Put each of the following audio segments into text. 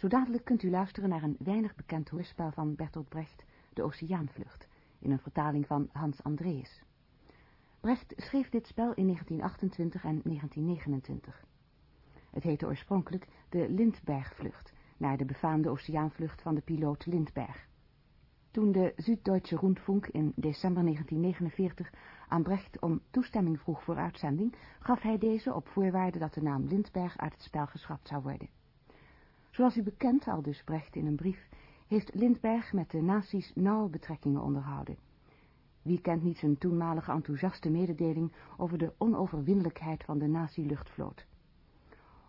Zo dadelijk kunt u luisteren naar een weinig bekend hoorspel van Bertolt Brecht, De Oceaanvlucht, in een vertaling van Hans Andreas. Brecht schreef dit spel in 1928 en 1929. Het heette oorspronkelijk de Lindberghvlucht, naar de befaamde oceaanvlucht van de piloot Lindbergh. Toen de Süddeutsche Rundfunk in december 1949 aan Brecht om toestemming vroeg voor uitzending, gaf hij deze op voorwaarde dat de naam Lindbergh uit het spel geschrapt zou worden. Zoals u bekend, al dus Brecht in een brief, heeft Lindbergh met de nazi's nauwe betrekkingen onderhouden. Wie kent niet zijn toenmalige enthousiaste mededeling over de onoverwinnelijkheid van de nazi-luchtvloot?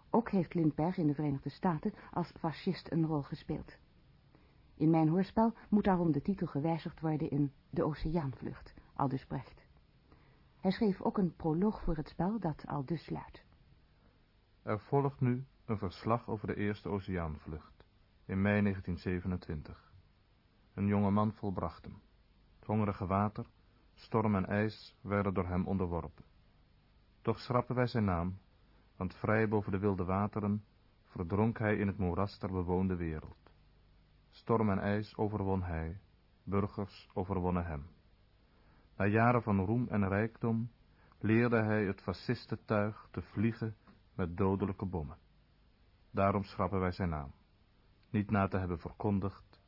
Ook heeft Lindbergh in de Verenigde Staten als fascist een rol gespeeld. In mijn hoorspel moet daarom de titel gewijzigd worden in De Oceaanvlucht, aldus Brecht. Hij schreef ook een proloog voor het spel dat al dus luidt. Er volgt nu een verslag over de eerste oceaanvlucht, in mei 1927. Een jonge man volbracht hem. Het hongerige water, storm en ijs werden door hem onderworpen. Toch schrappen wij zijn naam, want vrij boven de wilde wateren verdronk hij in het moeras der bewoonde wereld. Storm en ijs overwon hij, burgers overwonnen hem. Na jaren van roem en rijkdom leerde hij het fascistentuig te vliegen met dodelijke bommen. Daarom schrappen wij zijn naam. Niet na te hebben verkondigd,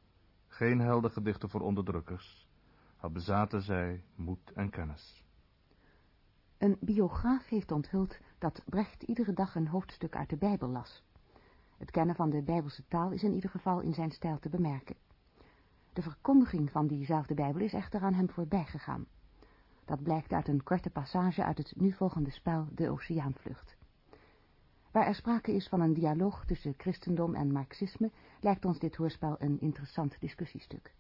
geen heldengedichten voor onderdrukkers, had bezaten zij moed en kennis. Een biograaf heeft onthuld dat Brecht iedere dag een hoofdstuk uit de Bijbel las. Het kennen van de Bijbelse taal is in ieder geval in zijn stijl te bemerken. De verkondiging van diezelfde Bijbel is echter aan hem voorbij gegaan. Dat blijkt uit een korte passage uit het nu volgende spel De Oceaanvlucht. Waar er sprake is van een dialoog tussen christendom en marxisme, lijkt ons dit hoorspel een interessant discussiestuk.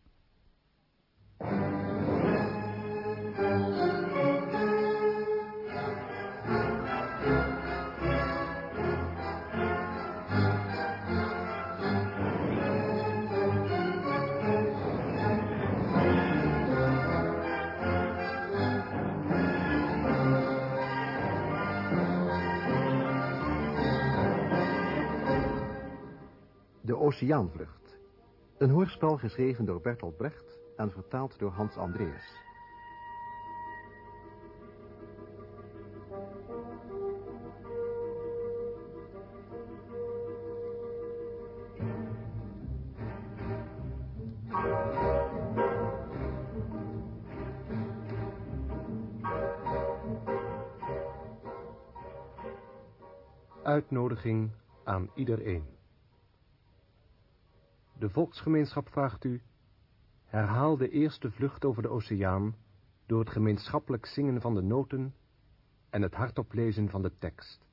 De Oceaanvlucht. Een hoorspel geschreven door Bertolt Brecht en vertaald door Hans Andreas. Uitnodiging aan iedereen. De volksgemeenschap vraagt u, herhaal de eerste vlucht over de oceaan door het gemeenschappelijk zingen van de noten en het hardop lezen van de tekst.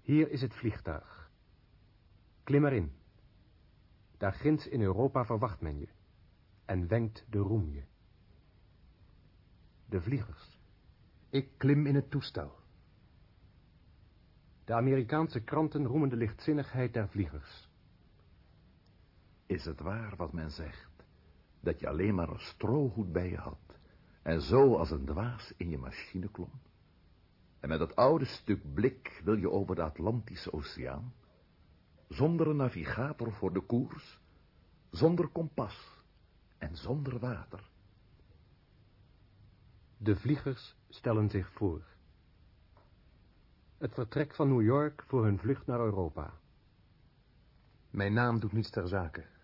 Hier is het vliegtuig. Klim erin. Daar ginds in Europa verwacht men je en wenkt de roem je. De vliegers. Ik klim in het toestel. De Amerikaanse kranten roemen de lichtzinnigheid der vliegers. Is het waar wat men zegt, dat je alleen maar een strohoed bij je had, en zo als een dwaas in je machine klom? En met dat oude stuk blik wil je over de Atlantische Oceaan, zonder een navigator voor de koers, zonder kompas en zonder water. De vliegers stellen zich voor. Het vertrek van New York voor hun vlucht naar Europa. Mijn naam doet niets ter zake.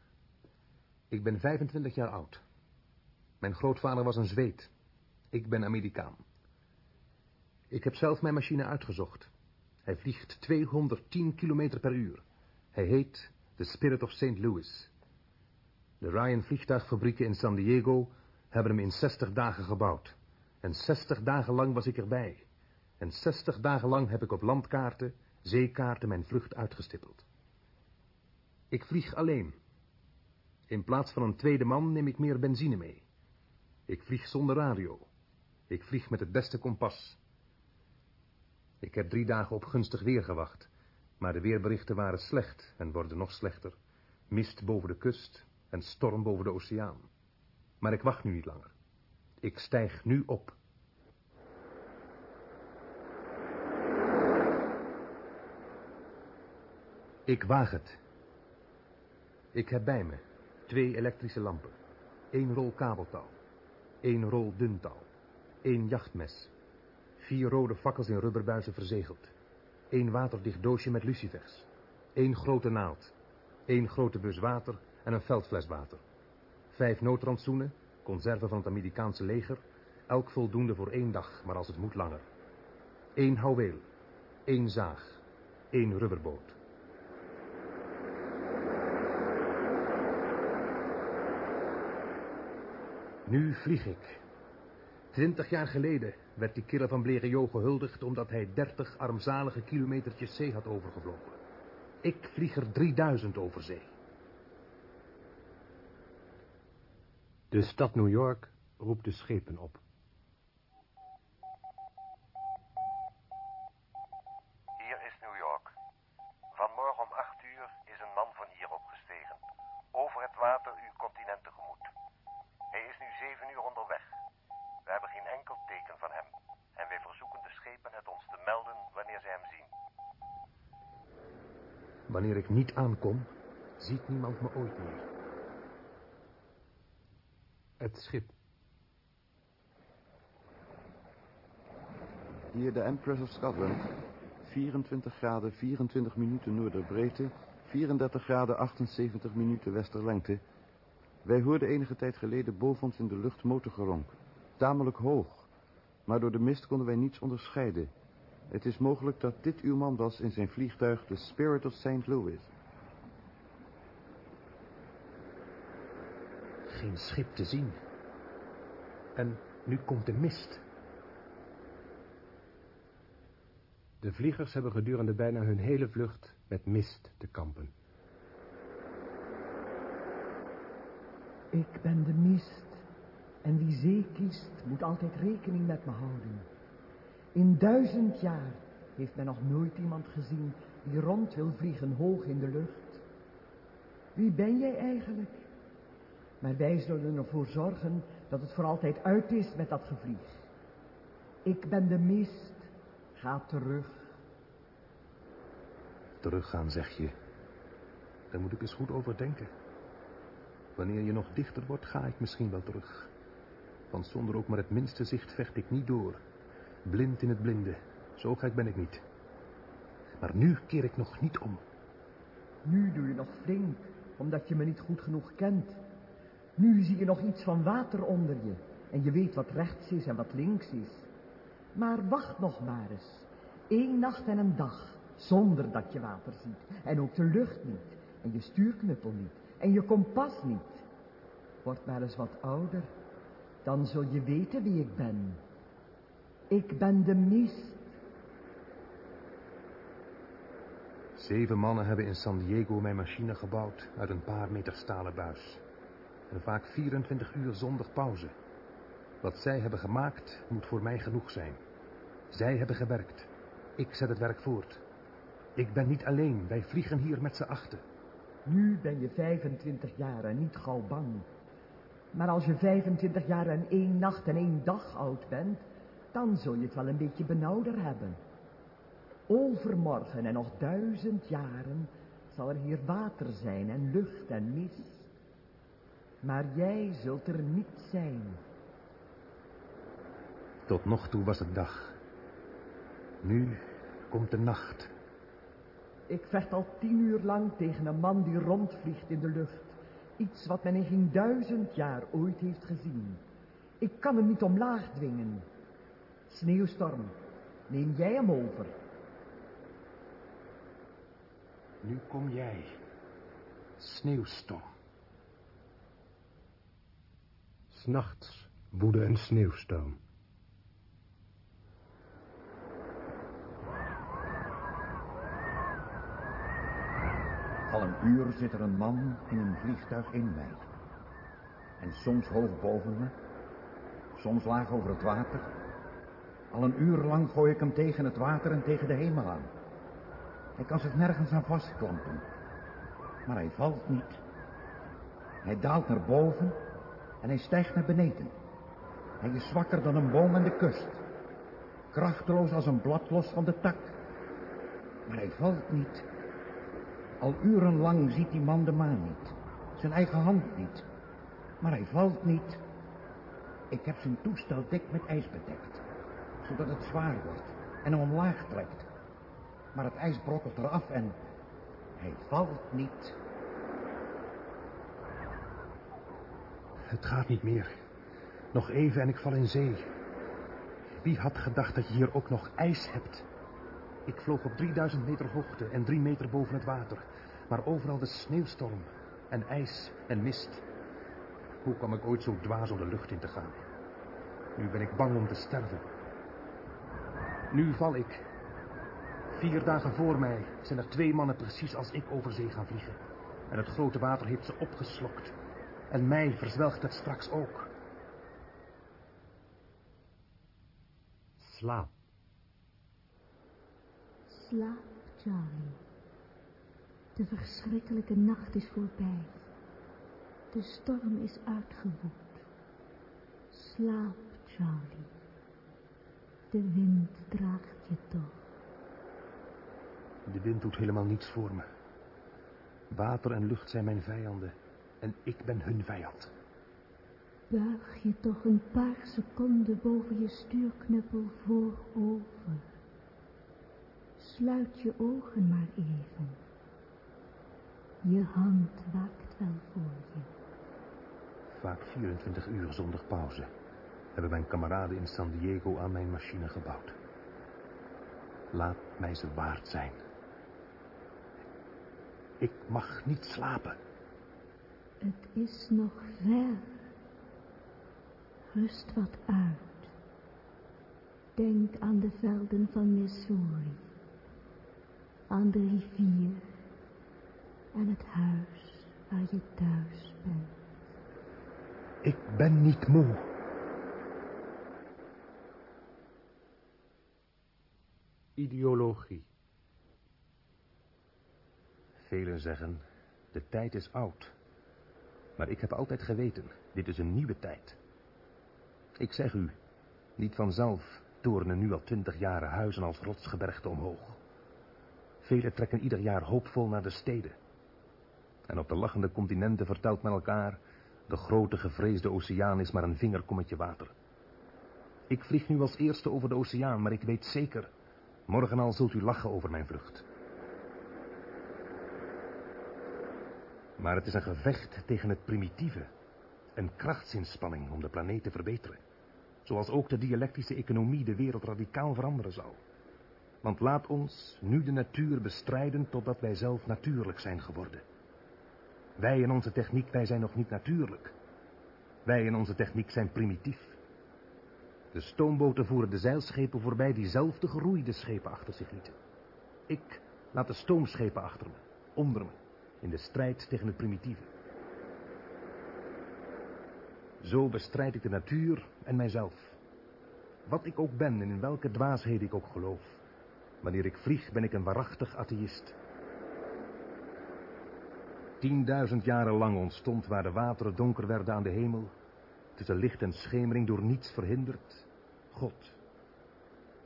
Ik ben 25 jaar oud. Mijn grootvader was een Zweed. Ik ben Amerikaan. Ik heb zelf mijn machine uitgezocht. Hij vliegt 210 km per uur. Hij heet de Spirit of St. Louis. De Ryan vliegtuigfabrieken in San Diego hebben hem in 60 dagen gebouwd. En 60 dagen lang was ik erbij. En 60 dagen lang heb ik op landkaarten, zeekaarten mijn vlucht uitgestippeld. Ik vlieg alleen. In plaats van een tweede man neem ik meer benzine mee. Ik vlieg zonder radio. Ik vlieg met het beste kompas. Ik heb drie dagen op gunstig weer gewacht, maar de weerberichten waren slecht en worden nog slechter. Mist boven de kust en storm boven de oceaan. Maar ik wacht nu niet langer. Ik stijg nu op. Ik waag het. Ik heb bij me twee elektrische lampen, één rol kabeltouw, één rol dun touw, één jachtmes, vier rode fakkels in rubberbuizen verzegeld, één waterdicht doosje met lucifers, één grote naald, één grote bus water en een veldfles water, vijf noodrandsoenen, conserven van het Amerikaanse leger, elk voldoende voor één dag, maar als het moet langer. Eén houweel, één zaag, één rubberboot. Nu vlieg ik. Twintig jaar geleden werd die killer van Blériot gehuldigd... omdat hij dertig armzalige kilometertjes zee had overgevlogen. Ik vlieg er 3000 over zee. De stad New York roept de schepen op. Hier is New York. Vanmorgen om acht uur is een man van hier opgestegen. Over het water uw continent tegemoet. Hij is nu zeven uur onderweg. We hebben geen enkel teken van hem. En wij verzoeken de schepen het ons te melden wanneer ze hem zien. Wanneer ik niet aankom, ziet niemand me ooit meer. Het schip. Hier de Empress of Scotland. 24 graden 24 minuten noorderbreedte, 34 graden 78 minuten westerlengte. Wij hoorden enige tijd geleden boven ons in de lucht motorgeronk. Tamelijk hoog, maar door de mist konden wij niets onderscheiden. Het is mogelijk dat dit uw man was in zijn vliegtuig de Spirit of St. Louis. Geen schip te zien. En nu komt de mist. De vliegers hebben gedurende bijna hun hele vlucht met mist te kampen. Ik ben de mist. En wie zee kiest, moet altijd rekening met me houden. In duizend jaar heeft men nog nooit iemand gezien die rond wil vliegen hoog in de lucht. Wie ben jij eigenlijk? Maar wij zullen ervoor zorgen dat het voor altijd uit is met dat gevlieg. Ik ben de mist. Ga terug. Teruggaan, zeg je. Daar moet ik eens goed over denken. Wanneer je nog dichter wordt, ga ik misschien wel terug. Want zonder ook maar het minste zicht vecht ik niet door. Blind in het blinde. Zo gek ben ik niet. Maar nu keer ik nog niet om. Nu doe je nog flink, omdat je me niet goed genoeg kent. Nu zie je nog iets van water onder je. En je weet wat rechts is en wat links is. Maar wacht nog maar eens. Eén nacht en een dag, zonder dat je water ziet. En ook de lucht niet. En je stuurknuppel niet. En je kompas niet. Word maar eens wat ouder. Dan zul je weten wie ik ben. Ik ben de mist. Zeven mannen hebben in San Diego mijn machine gebouwd uit een paar meter stalen buis. En vaak 24 uur zonder pauze. Wat zij hebben gemaakt moet voor mij genoeg zijn. Zij hebben gewerkt. Ik zet het werk voort. Ik ben niet alleen, wij vliegen hier met z'n achten. Nu ben je 25 jaar en niet gauw bang. Maar als je 25 jaar en één nacht en één dag oud bent, dan zul je het wel een beetje benauwder hebben. Overmorgen en nog duizend jaren zal er hier water zijn en lucht en mist. Maar jij zult er niet zijn. Tot nog toe was het dag. Nu komt de nacht. Ik vecht al tien uur lang tegen een man die rondvliegt in de lucht. Iets wat men in geen duizend jaar ooit heeft gezien. Ik kan hem niet omlaag dwingen. Sneeuwstorm, neem jij hem over. Nu kom jij. Sneeuwstorm. S'nachts woedde een sneeuwstorm. Al een uur zit er een man in een vliegtuig in mij. En soms hoog boven me, soms laag over het water. Al een uur lang gooi ik hem tegen het water en tegen de hemel aan. Hij kan zich nergens aan vastklampen. Maar hij valt niet. Hij daalt naar boven en hij stijgt naar beneden. Hij is zwakker dan een boom aan de kust. Krachteloos als een blad los van de tak. Maar hij valt niet. Al urenlang ziet die man de maan niet. Zijn eigen hand niet. Maar hij valt niet. Ik heb zijn toestel dik met ijs bedekt. Zodat het zwaar wordt en hem omlaag trekt. Maar het ijs brokkelt eraf en hij valt niet. Het gaat niet meer. Nog even en ik val in zee. Wie had gedacht dat je hier ook nog ijs hebt? Ik vloog op 3000 meter hoogte en drie meter boven het water. Maar overal de sneeuwstorm en ijs en mist. Hoe kwam ik ooit zo dwaas om de lucht in te gaan? Nu ben ik bang om te sterven. Nu val ik. Vier dagen voor mij zijn er twee mannen precies als ik over zee gaan vliegen. En het grote water heeft ze opgeslokt. En mij verzwelgt het straks ook. Slaap. Slaap, Charlie. De verschrikkelijke nacht is voorbij. De storm is uitgewoed. Slaap, Charlie. De wind draagt je toch. De wind doet helemaal niets voor me. Water en lucht zijn mijn vijanden. En ik ben hun vijand. Buig je toch een paar seconden boven je stuurknuppel voorover. Sluit je ogen maar even. Je hand waakt wel voor je. Vaak 24 uur zonder pauze hebben mijn kameraden in San Diego aan mijn machine gebouwd. Laat mij ze waard zijn. Ik mag niet slapen. Het is nog ver. Rust wat uit. Denk aan de velden van Missouri. Aan de rivier. En het huis waar je thuis bent. Ik ben niet moe. Ideologie. Velen zeggen, de tijd is oud. Maar ik heb altijd geweten, dit is een nieuwe tijd. Ik zeg u, niet vanzelf torenen nu al twintig jaren huizen als rotsgebergte omhoog. Velen trekken ieder jaar hoopvol naar de steden. En op de lachende continenten vertelt men elkaar... de grote gevreesde oceaan is maar een vingerkommetje water. Ik vlieg nu als eerste over de oceaan, maar ik weet zeker... morgen al zult u lachen over mijn vlucht. Maar het is een gevecht tegen het primitieve. Een krachtsinspanning om de planeet te verbeteren. Zoals ook de dialectische economie de wereld radicaal veranderen zal. Want laat ons nu de natuur bestrijden totdat wij zelf natuurlijk zijn geworden. Wij in onze techniek, wij zijn nog niet natuurlijk. Wij in onze techniek zijn primitief. De stoomboten voeren de zeilschepen voorbij die zelf de geroeide schepen achter zich lieten. Ik laat de stoomschepen achter me, onder me, in de strijd tegen het primitieve. Zo bestrijd ik de natuur en mijzelf. Wat ik ook ben en in welke dwaasheden ik ook geloof. Wanneer ik vlieg ben ik een waarachtig atheïst. Tienduizend jaren lang ontstond waar de wateren donker werden aan de hemel, tussen licht en schemering door niets verhinderd, God.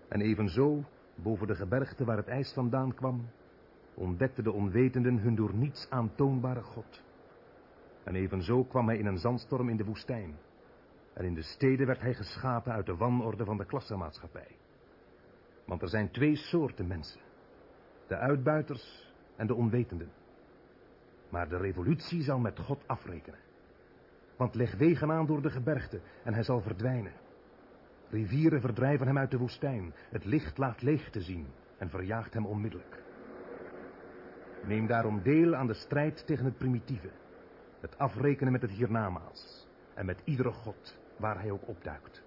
En evenzo, boven de gebergte waar het ijs vandaan kwam, ontdekten de onwetenden hun door niets aantoonbare God. En evenzo kwam hij in een zandstorm in de woestijn. En in de steden werd hij geschapen uit de wanorde van de klassenmaatschappij. Want er zijn twee soorten mensen. De uitbuiters en de onwetenden. Maar de revolutie zal met God afrekenen. Want leg wegen aan door de gebergte en hij zal verdwijnen. Rivieren verdrijven hem uit de woestijn. Het licht laat leeg te zien en verjaagt hem onmiddellijk. Neem daarom deel aan de strijd tegen het primitieve. Het afrekenen met het hiernamaals. En met iedere God waar hij ook opduikt.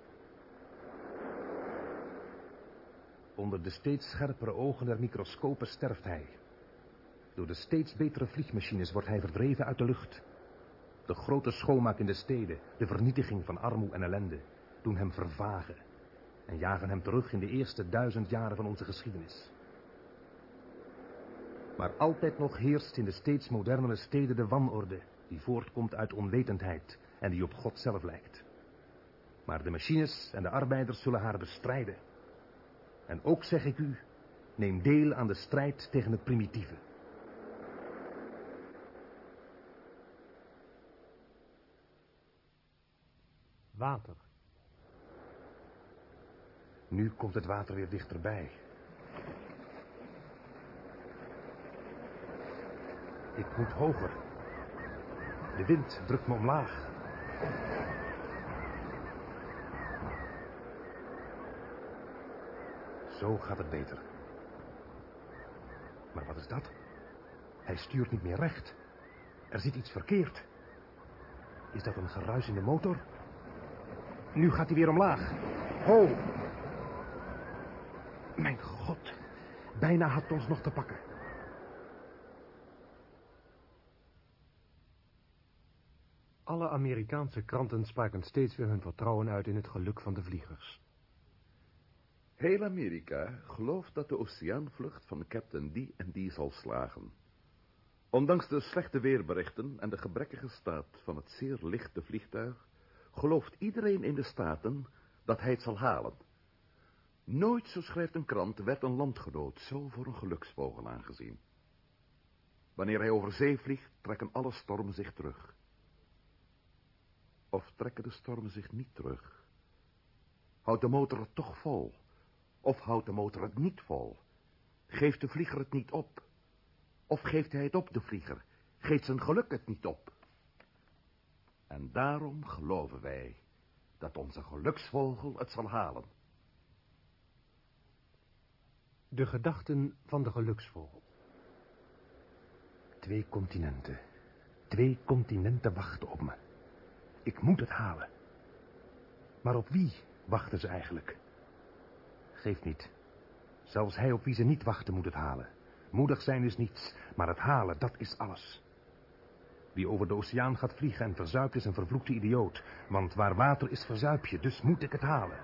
Onder de steeds scherpere ogen der microscopen sterft hij. Door de steeds betere vliegmachines wordt hij verdreven uit de lucht. De grote schoonmaak in de steden, de vernietiging van armoe en ellende, doen hem vervagen en jagen hem terug in de eerste duizend jaren van onze geschiedenis. Maar altijd nog heerst in de steeds modernere steden de wanorde, die voortkomt uit onwetendheid en die op God zelf lijkt. Maar de machines en de arbeiders zullen haar bestrijden. En ook zeg ik u, neem deel aan de strijd tegen het primitieve. Water. Nu komt het water weer dichterbij. Ik moet hoger. De wind drukt me omlaag. Zo gaat het beter. Maar wat is dat? Hij stuurt niet meer recht. Er zit iets verkeerd. Is dat een geruis in de motor? Nu gaat hij weer omlaag. Ho! Mijn god. Bijna had het ons nog te pakken. Alle Amerikaanse kranten spraken steeds weer hun vertrouwen uit in het geluk van de vliegers. Heel Amerika gelooft dat de oceaanvlucht van Captain die en die zal slagen. Ondanks de slechte weerberichten en de gebrekkige staat van het zeer lichte vliegtuig, gelooft iedereen in de Staten dat hij het zal halen. Nooit, zo schrijft een krant, werd een landgenoot zo voor een geluksvogel aangezien. Wanneer hij over zee vliegt, trekken alle stormen zich terug. Of trekken de stormen zich niet terug? Houdt de motor het toch vol? Of houdt de motor het niet vol? Geeft de vlieger het niet op? Of geeft hij het op, de vlieger? Geeft zijn geluk het niet op? En daarom geloven wij dat onze geluksvogel het zal halen. De gedachten van de geluksvogel. Twee continenten. Twee continenten wachten op me. Ik moet het halen. Maar op wie wachten ze eigenlijk? Geeft niet. Zelfs hij op wie ze niet wachten moet het halen. Moedig zijn is niets, maar het halen, dat is alles. Wie over de oceaan gaat vliegen en verzuipt is een vervloekte idioot. Want waar water is, verzuip je, dus moet ik het halen.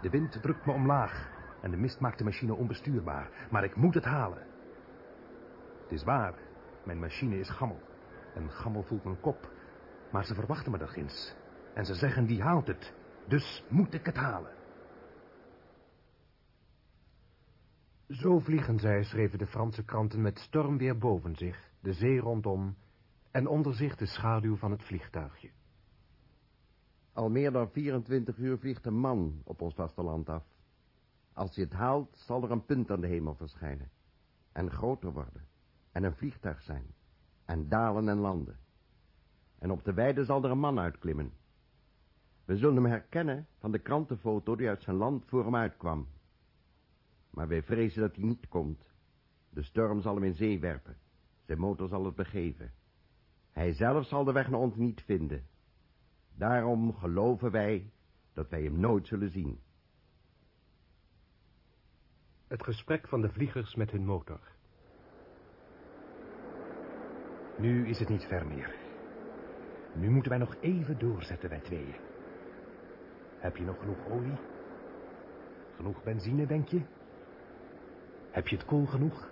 De wind drukt me omlaag en de mist maakt de machine onbestuurbaar. Maar ik moet het halen. Het is waar, mijn machine is gammel. En gammel voelt mijn kop. Maar ze verwachten me daar ginds. En ze zeggen, die haalt het. Dus moet ik het halen. Zo vliegen zij, schreven de Franse kranten met stormweer boven zich, de zee rondom, en onder zich de schaduw van het vliegtuigje. Al meer dan 24 uur vliegt een man op ons vasteland af. Als hij het haalt, zal er een punt aan de hemel verschijnen. En groter worden. En een vliegtuig zijn. En dalen en landen. En op de weide zal er een man uitklimmen. We zullen hem herkennen van de krantenfoto die uit zijn land voor hem uitkwam. Maar wij vrezen dat hij niet komt. De storm zal hem in zee werpen. Zijn motor zal het begeven. Hij zelf zal de weg naar ons niet vinden. Daarom geloven wij dat wij hem nooit zullen zien. Het gesprek van de vliegers met hun motor. Nu is het niet ver meer. Nu moeten wij nog even doorzetten, wij tweeën. Heb je nog genoeg olie? Genoeg benzine, denk je? Heb je het kool genoeg?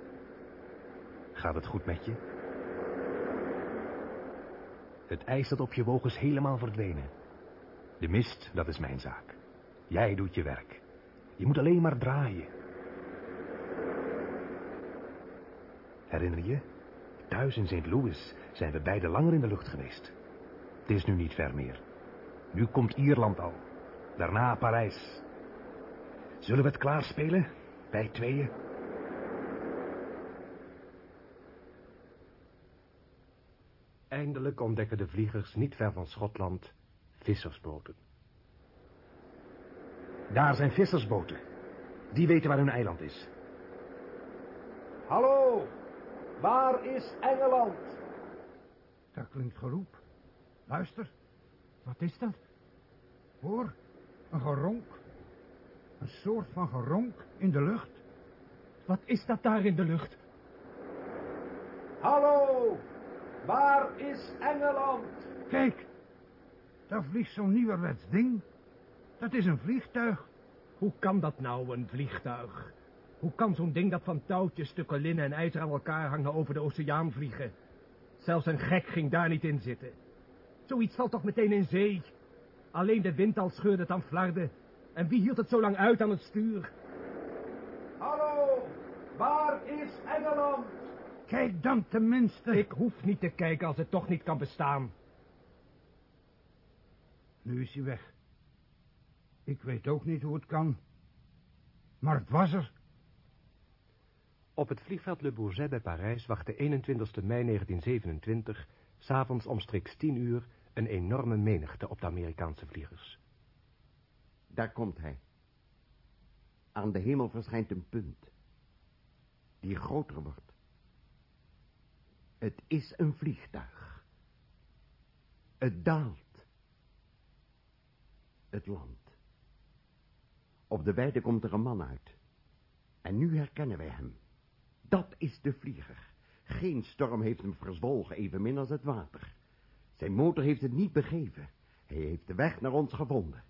Gaat het goed met je? Het ijs dat op je woog is helemaal verdwenen. De mist, dat is mijn zaak. Jij doet je werk. Je moet alleen maar draaien. Herinner je? Thuis in St. Louis zijn we beide langer in de lucht geweest. Het is nu niet ver meer. Nu komt Ierland al. Daarna Parijs. Zullen we het klaarspelen? Wij tweeën? Eindelijk ontdekken de vliegers niet ver van Schotland vissersboten. Daar zijn vissersboten. Die weten waar hun eiland is. Hallo, waar is Engeland? Daar klinkt geroep. Luister, wat is dat? Hoor, een geronk. Een soort van geronk in de lucht. Wat is dat daar in de lucht? Hallo, waar is Engeland? Kijk, daar vliegt zo'n nieuwerwets ding. Dat is een vliegtuig. Hoe kan dat nou, een vliegtuig? Hoe kan zo'n ding dat van touwtjes, stukken linnen en ijzer aan elkaar hangen over de oceaan vliegen? Zelfs een gek ging daar niet in zitten. Zoiets valt toch meteen in zee? Alleen de wind al scheurde het aan flarden. En wie hield het zo lang uit aan het stuur? Hallo, waar is Engeland? Kijk dan tenminste. Ik hoef niet te kijken als het toch niet kan bestaan. Nu is hij weg. Ik weet ook niet hoe het kan. Maar het was er. Op het vliegveld Le Bourget bij Parijs wachtte 21 mei 1927, s'avonds omstreeks 10 uur, een enorme menigte op de Amerikaanse vliegers. Daar komt hij. Aan de hemel verschijnt een punt. Die groter wordt. Het is een vliegtuig. Het daalt. Het land. Op de weide komt er een man uit. En nu herkennen wij hem. Dat is de vlieger. Geen storm heeft hem verzwolgen, evenmin als het water. Zijn motor heeft het niet begeven. Hij heeft de weg naar ons gevonden.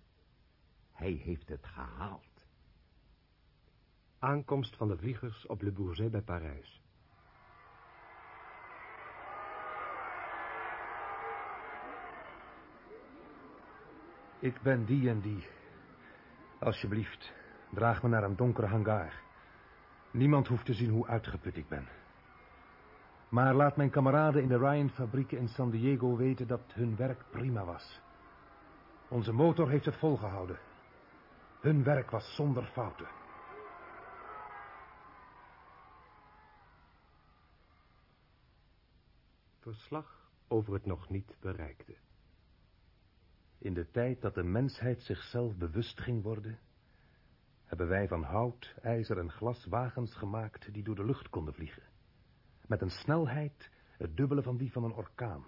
Hij heeft het gehaald. Aankomst van de vliegers op Le Bourget bij Parijs. Ik ben die en die. Alsjeblieft, draag me naar een donkere hangar. Niemand hoeft te zien hoe uitgeput ik ben. Maar laat mijn kameraden in de Ryan-fabrieken in San Diego weten dat hun werk prima was. Onze motor heeft het volgehouden. Hun werk was zonder fouten. Verslag over het nog niet bereikte. In de tijd dat de mensheid zichzelf bewust ging worden, hebben wij van hout, ijzer en glas wagens gemaakt die door de lucht konden vliegen. Met een snelheid het dubbele van die van een orkaan.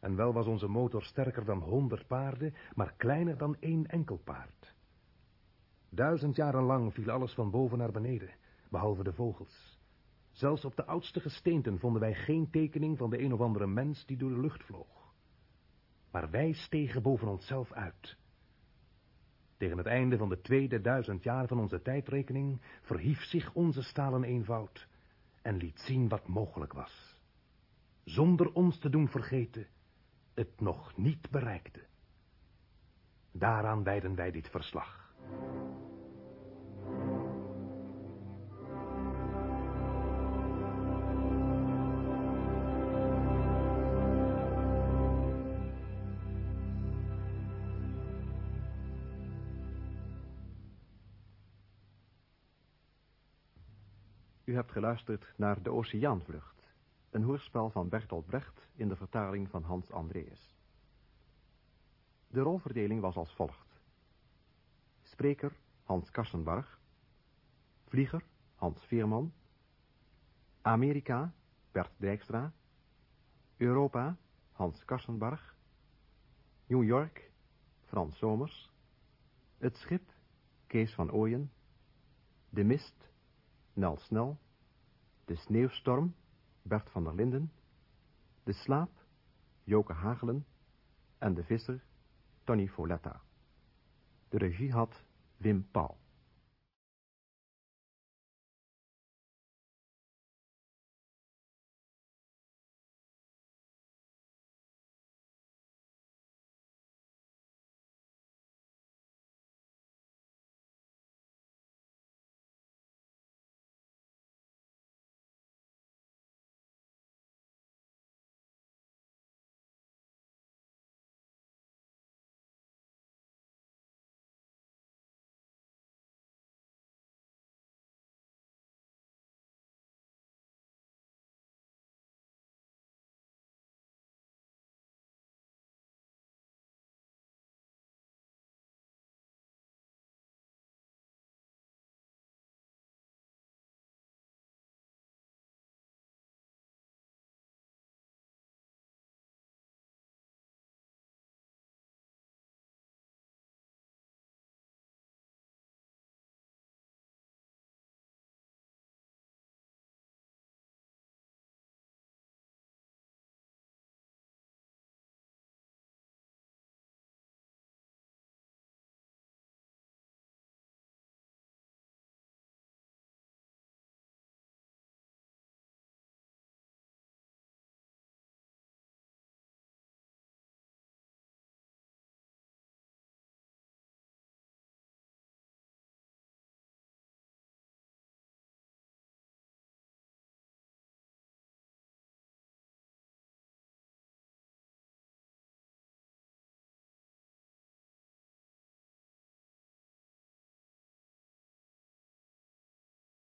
En wel was onze motor sterker dan honderd paarden, maar kleiner dan één enkel paard. Duizend jaren lang viel alles van boven naar beneden, behalve de vogels. Zelfs op de oudste gesteenten vonden wij geen tekening van de een of andere mens die door de lucht vloog. Maar wij stegen boven onszelf uit. Tegen het einde van de tweede duizend jaar van onze tijdrekening verhief zich onze stalen eenvoud en liet zien wat mogelijk was. Zonder ons te doen vergeten, het nog niet bereikte. Daaraan wijden wij dit verslag. Geluisterd naar De Oceaanvlucht, een hoorspel van Bertolt Brecht in de vertaling van Hans Andreas. De rolverdeling was als volgt. Spreker Hans Karsenbarg, Vlieger Hans Veerman, Amerika Bert Dijkstra, Europa Hans Karsenbarg, New York Frans Somers, Het Schip Kees van Ooyen, De Mist Nel Snel, De Sneeuwstorm, Bert van der Linden, De Slaap, Joke Hagelen en De Visser, Tony Foletta. De regie had Wim Pauw.